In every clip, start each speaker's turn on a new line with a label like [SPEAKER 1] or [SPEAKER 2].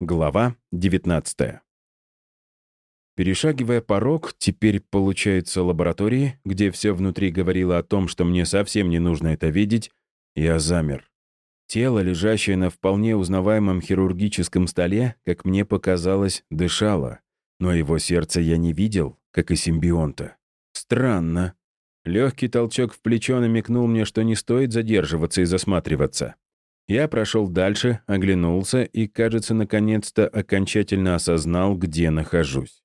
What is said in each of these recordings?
[SPEAKER 1] Глава 19 Перешагивая порог, теперь получается лаборатории, где все внутри говорило о том, что мне совсем не нужно это видеть, я замер. Тело, лежащее на вполне узнаваемом хирургическом столе, как мне показалось, дышало, но его сердце я не видел, как и симбионта. Странно. Легкий толчок в плечо намекнул мне, что не стоит задерживаться и засматриваться. Я прошел дальше, оглянулся и, кажется, наконец-то окончательно осознал, где нахожусь.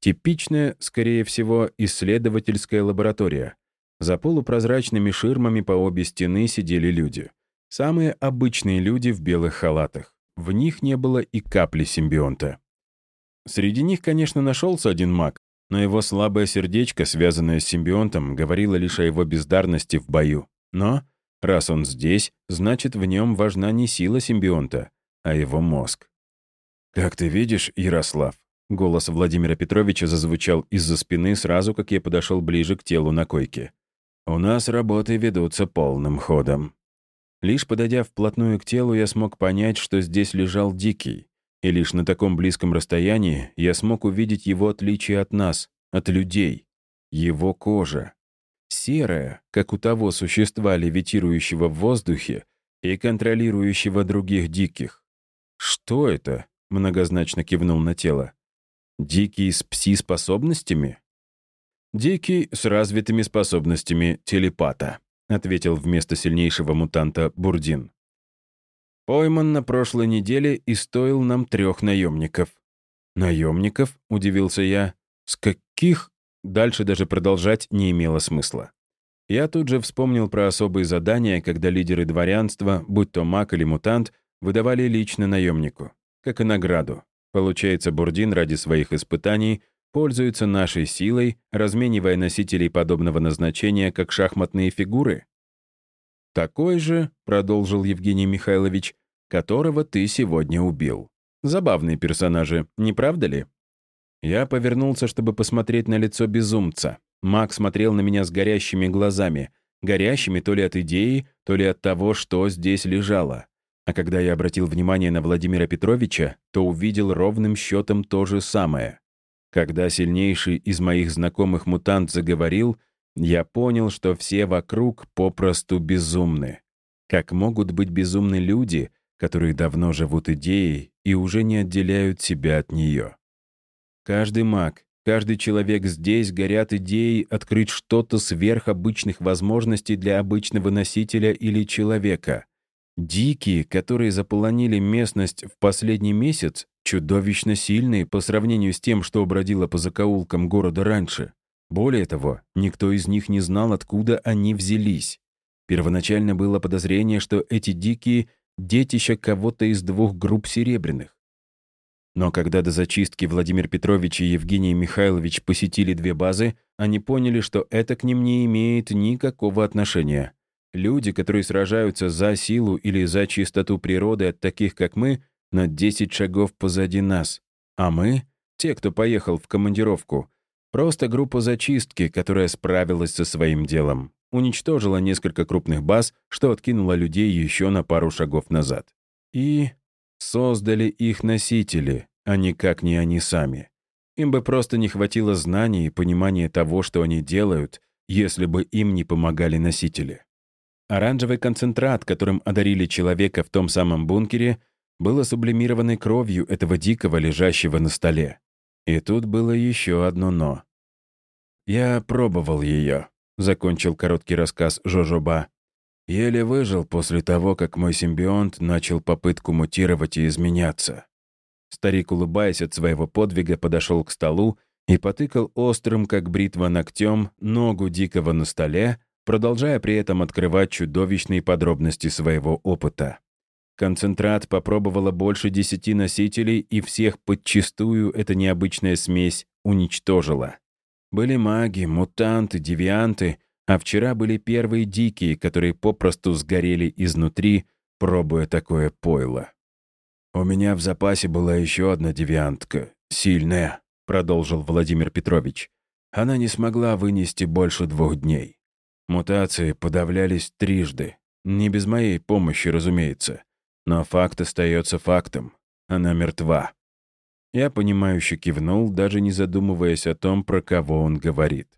[SPEAKER 1] Типичная, скорее всего, исследовательская лаборатория. За полупрозрачными ширмами по обе стены сидели люди. Самые обычные люди в белых халатах. В них не было и капли симбионта. Среди них, конечно, нашелся один маг, но его слабое сердечко, связанное с симбионтом, говорило лишь о его бездарности в бою. Но Раз он здесь, значит, в нем важна не сила симбионта, а его мозг. «Как ты видишь, Ярослав?» Голос Владимира Петровича зазвучал из-за спины сразу, как я подошел ближе к телу на койке. «У нас работы ведутся полным ходом». Лишь подойдя вплотную к телу, я смог понять, что здесь лежал Дикий. И лишь на таком близком расстоянии я смог увидеть его отличие от нас, от людей. Его кожа, серая, как у того существа, левитирующего в воздухе и контролирующего других диких. «Что это?» — многозначно кивнул на тело. «Дикий с пси-способностями?» «Дикий с развитыми способностями телепата», — ответил вместо сильнейшего мутанта Бурдин. «Пойман на прошлой неделе и стоил нам трех наемников». «Наемников?» — удивился я. «С каких Дальше даже продолжать не имело смысла. Я тут же вспомнил про особые задания, когда лидеры дворянства, будь то маг или мутант, выдавали лично наемнику, как и награду. Получается, Бурдин ради своих испытаний пользуется нашей силой, разменивая носителей подобного назначения как шахматные фигуры? «Такой же», — продолжил Евгений Михайлович, «которого ты сегодня убил. Забавные персонажи, не правда ли?» Я повернулся, чтобы посмотреть на лицо безумца. Маг смотрел на меня с горящими глазами. Горящими то ли от идеи, то ли от того, что здесь лежало. А когда я обратил внимание на Владимира Петровича, то увидел ровным счетом то же самое. Когда сильнейший из моих знакомых мутант заговорил, я понял, что все вокруг попросту безумны. Как могут быть безумны люди, которые давно живут идеей и уже не отделяют себя от нее? Каждый маг, каждый человек здесь горят идеей открыть что-то сверх обычных возможностей для обычного носителя или человека. Дикие, которые заполонили местность в последний месяц, чудовищно сильные по сравнению с тем, что бродило по закоулкам города раньше. Более того, никто из них не знал, откуда они взялись. Первоначально было подозрение, что эти дикие — детища кого-то из двух групп серебряных. Но когда до зачистки Владимир Петрович и Евгений Михайлович посетили две базы, они поняли, что это к ним не имеет никакого отношения. Люди, которые сражаются за силу или за чистоту природы от таких, как мы, на 10 шагов позади нас. А мы, те, кто поехал в командировку, просто группа зачистки, которая справилась со своим делом. Уничтожила несколько крупных баз, что откинуло людей еще на пару шагов назад. И создали их носители, а никак не они сами. Им бы просто не хватило знаний и понимания того, что они делают, если бы им не помогали носители. Оранжевый концентрат, которым одарили человека в том самом бункере, было сублимированной кровью этого дикого, лежащего на столе. И тут было еще одно «но». «Я пробовал ее», — закончил короткий рассказ Жожоба. «Еле выжил после того, как мой симбионт начал попытку мутировать и изменяться. Старик, улыбаясь от своего подвига, подошел к столу и потыкал острым, как бритва ногтем, ногу дикого на столе, продолжая при этом открывать чудовищные подробности своего опыта. Концентрат попробовало больше десяти носителей, и всех подчистую эта необычная смесь уничтожила. Были маги, мутанты, девианты, а вчера были первые дикие, которые попросту сгорели изнутри, пробуя такое пойло. «У меня в запасе была еще одна девиантка, сильная», — продолжил Владимир Петрович. «Она не смогла вынести больше двух дней. Мутации подавлялись трижды. Не без моей помощи, разумеется. Но факт остается фактом. она мертва. Я понимающе кивнул, даже не задумываясь о том, про кого он говорит.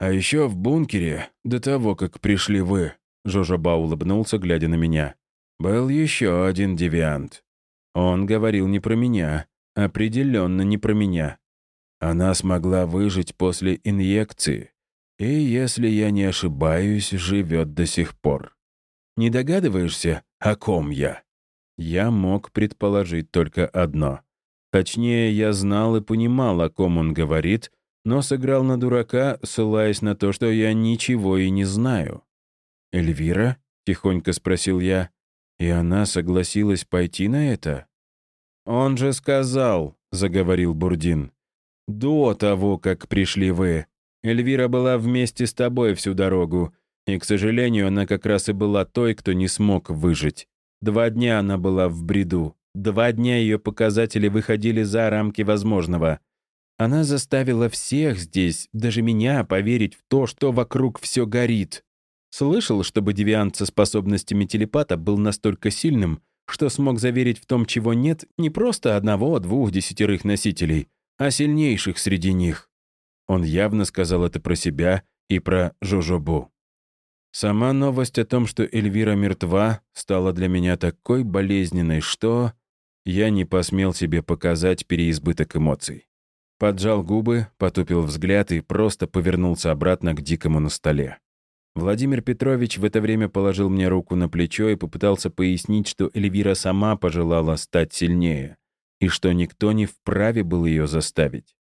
[SPEAKER 1] «А еще в бункере, до того, как пришли вы», — Жожоба улыбнулся, глядя на меня, «был еще один девиант. Он говорил не про меня, определенно не про меня. Она смогла выжить после инъекции, и, если я не ошибаюсь, живет до сих пор. Не догадываешься, о ком я?» Я мог предположить только одно. Точнее, я знал и понимал, о ком он говорит, но сыграл на дурака, ссылаясь на то, что я ничего и не знаю. «Эльвира?» — тихонько спросил я. «И она согласилась пойти на это?» «Он же сказал», — заговорил Бурдин. «До того, как пришли вы. Эльвира была вместе с тобой всю дорогу, и, к сожалению, она как раз и была той, кто не смог выжить. Два дня она была в бреду. Два дня ее показатели выходили за рамки возможного. Она заставила всех здесь, даже меня, поверить в то, что вокруг все горит. Слышал, чтобы девиант со способностями телепата был настолько сильным, что смог заверить в том, чего нет, не просто одного-двух десятерых носителей, а сильнейших среди них. Он явно сказал это про себя и про Жожобу. Сама новость о том, что Эльвира мертва, стала для меня такой болезненной, что я не посмел себе показать переизбыток эмоций. Поджал губы, потупил взгляд и просто повернулся обратно к дикому на столе. Владимир Петрович в это время положил мне руку на плечо и попытался пояснить, что Эльвира сама пожелала стать сильнее, и что никто не вправе был ее заставить.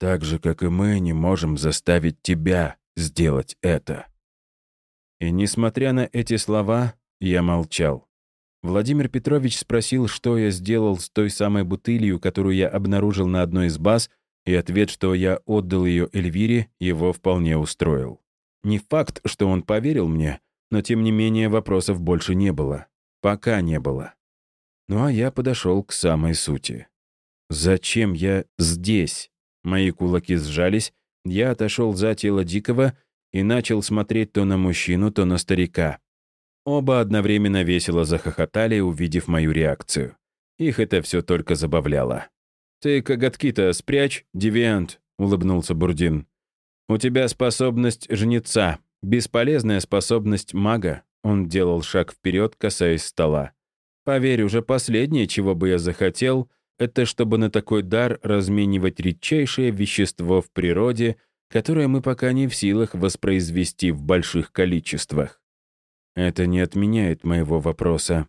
[SPEAKER 1] Так же, как и мы не можем заставить тебя сделать это. И несмотря на эти слова, я молчал. Владимир Петрович спросил, что я сделал с той самой бутылью, которую я обнаружил на одной из баз, и ответ, что я отдал ее Эльвире, его вполне устроил. Не факт, что он поверил мне, но тем не менее вопросов больше не было. Пока не было. Ну а я подошел к самой сути. Зачем я здесь? Мои кулаки сжались, я отошел за тело Дикого и начал смотреть то на мужчину, то на старика. Оба одновременно весело захохотали, увидев мою реакцию. Их это все только забавляло. «Ты коготки-то спрячь, девиант», — улыбнулся Бурдин. «У тебя способность жнеца, бесполезная способность мага». Он делал шаг вперед, касаясь стола. «Поверь, уже последнее, чего бы я захотел, это чтобы на такой дар разменивать редчайшее вещество в природе — которое мы пока не в силах воспроизвести в больших количествах. Это не отменяет моего вопроса.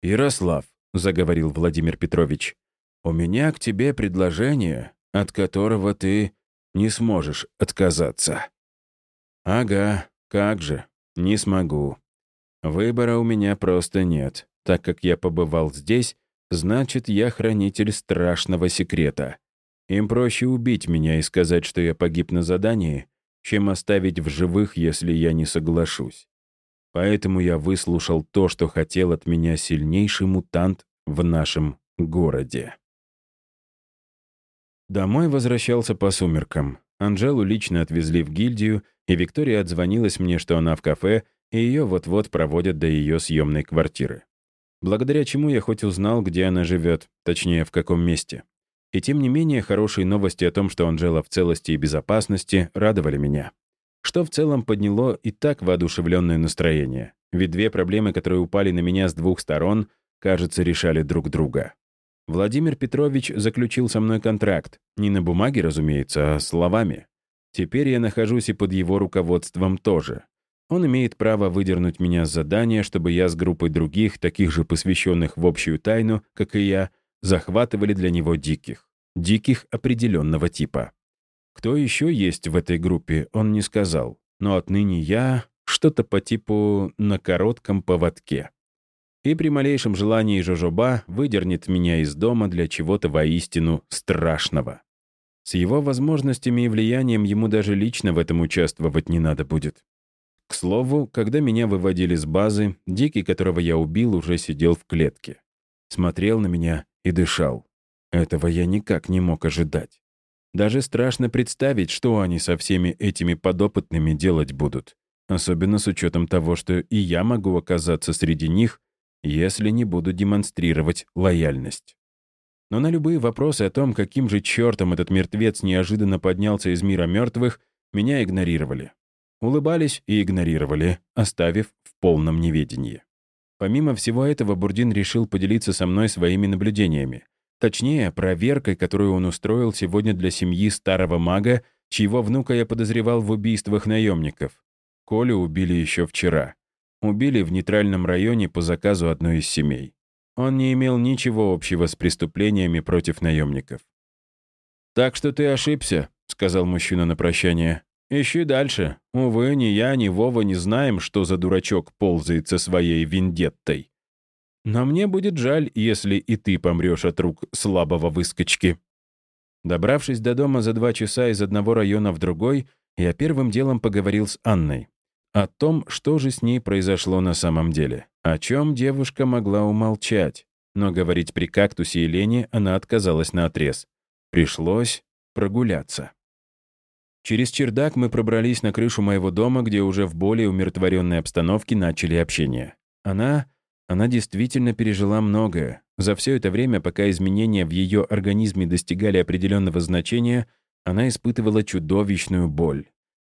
[SPEAKER 1] «Ярослав», — заговорил Владимир Петрович, «у меня к тебе предложение, от которого ты не сможешь отказаться». «Ага, как же, не смогу. Выбора у меня просто нет. Так как я побывал здесь, значит, я хранитель страшного секрета. Им проще убить меня и сказать, что я погиб на задании, чем оставить в живых, если я не соглашусь. Поэтому я выслушал то, что хотел от меня сильнейший мутант в нашем городе. Домой возвращался по сумеркам. Анжелу лично отвезли в гильдию, и Виктория отзвонилась мне, что она в кафе, и ее вот-вот проводят до ее съемной квартиры. Благодаря чему я хоть узнал, где она живет, точнее, в каком месте. И тем не менее, хорошие новости о том, что Анжела в целости и безопасности, радовали меня. Что в целом подняло и так воодушевленное настроение. Ведь две проблемы, которые упали на меня с двух сторон, кажется, решали друг друга. Владимир Петрович заключил со мной контракт. Не на бумаге, разумеется, а словами. Теперь я нахожусь и под его руководством тоже. Он имеет право выдернуть меня с задания, чтобы я с группой других, таких же посвященных в общую тайну, как и я, захватывали для него диких диких определенного типа. Кто еще есть в этой группе, он не сказал, но отныне я что-то по типу «на коротком поводке». И при малейшем желании Жожоба выдернет меня из дома для чего-то воистину страшного. С его возможностями и влиянием ему даже лично в этом участвовать не надо будет. К слову, когда меня выводили с базы, Дикий, которого я убил, уже сидел в клетке. Смотрел на меня и дышал. Этого я никак не мог ожидать. Даже страшно представить, что они со всеми этими подопытными делать будут. Особенно с учетом того, что и я могу оказаться среди них, если не буду демонстрировать лояльность. Но на любые вопросы о том, каким же чертом этот мертвец неожиданно поднялся из мира мертвых, меня игнорировали. Улыбались и игнорировали, оставив в полном неведении. Помимо всего этого, Бурдин решил поделиться со мной своими наблюдениями. Точнее, проверкой, которую он устроил сегодня для семьи старого мага, чьего внука я подозревал в убийствах наемников. Колю убили еще вчера. Убили в нейтральном районе по заказу одной из семей. Он не имел ничего общего с преступлениями против наемников. «Так что ты ошибся», — сказал мужчина на прощание. «Ищи дальше. Увы, ни я, ни Вова не знаем, что за дурачок ползает со своей вендеттой. Но мне будет жаль, если и ты помрешь от рук слабого выскочки». Добравшись до дома за два часа из одного района в другой, я первым делом поговорил с Анной. О том, что же с ней произошло на самом деле. О чем девушка могла умолчать. Но говорить при кактусе и Лене она отказалась наотрез. Пришлось прогуляться. Через чердак мы пробрались на крышу моего дома, где уже в более умиротворенной обстановке начали общение. Она она действительно пережила многое. За все это время, пока изменения в ее организме достигали определенного значения, она испытывала чудовищную боль.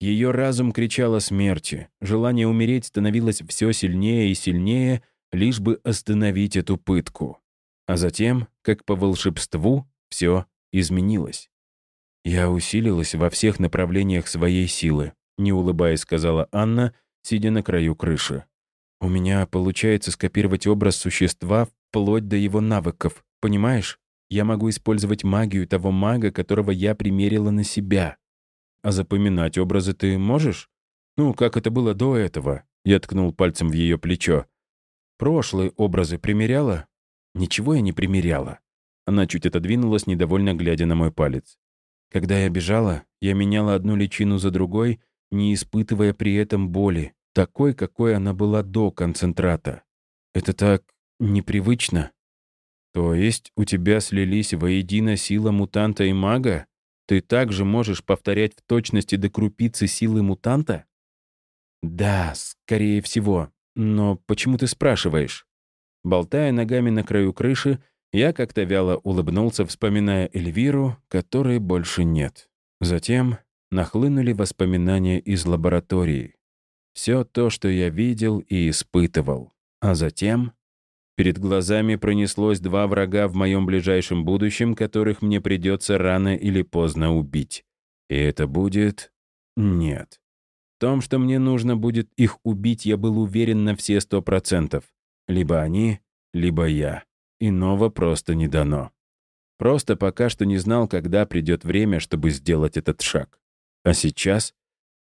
[SPEAKER 1] Ее разум кричал о смерти, желание умереть становилось все сильнее и сильнее, лишь бы остановить эту пытку. А затем, как по волшебству, все изменилось. «Я усилилась во всех направлениях своей силы», не улыбаясь, сказала Анна, сидя на краю крыши. У меня получается скопировать образ существа вплоть до его навыков, понимаешь? Я могу использовать магию того мага, которого я примерила на себя. А запоминать образы ты можешь? Ну, как это было до этого? Я ткнул пальцем в ее плечо. Прошлые образы примеряла? Ничего я не примеряла. Она чуть отодвинулась, недовольно глядя на мой палец. Когда я бежала, я меняла одну личину за другой, не испытывая при этом боли, такой, какой она была до концентрата. Это так непривычно. То есть у тебя слились воедино сила мутанта и мага? Ты также можешь повторять в точности до крупицы силы мутанта? Да, скорее всего. Но почему ты спрашиваешь? Болтая ногами на краю крыши, я как-то вяло улыбнулся, вспоминая Эльвиру, которой больше нет. Затем нахлынули воспоминания из лаборатории. Все то, что я видел и испытывал. А затем перед глазами пронеслось два врага в моем ближайшем будущем, которых мне придется рано или поздно убить. И это будет... Нет. В том, что мне нужно будет их убить, я был уверен на все сто процентов. Либо они, либо я. Иного просто не дано. Просто пока что не знал, когда придет время, чтобы сделать этот шаг. А сейчас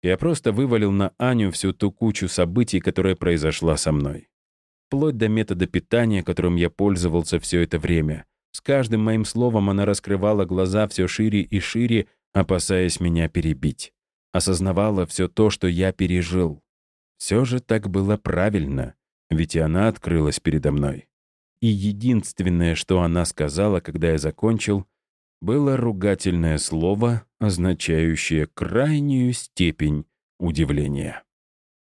[SPEAKER 1] я просто вывалил на Аню всю ту кучу событий, которая произошла со мной. Вплоть до метода питания, которым я пользовался все это время. С каждым моим словом она раскрывала глаза все шире и шире, опасаясь меня перебить. Осознавала все то, что я пережил. Все же так было правильно, ведь и она открылась передо мной. И единственное, что она сказала, когда я закончил, было ругательное слово, означающее крайнюю степень удивления.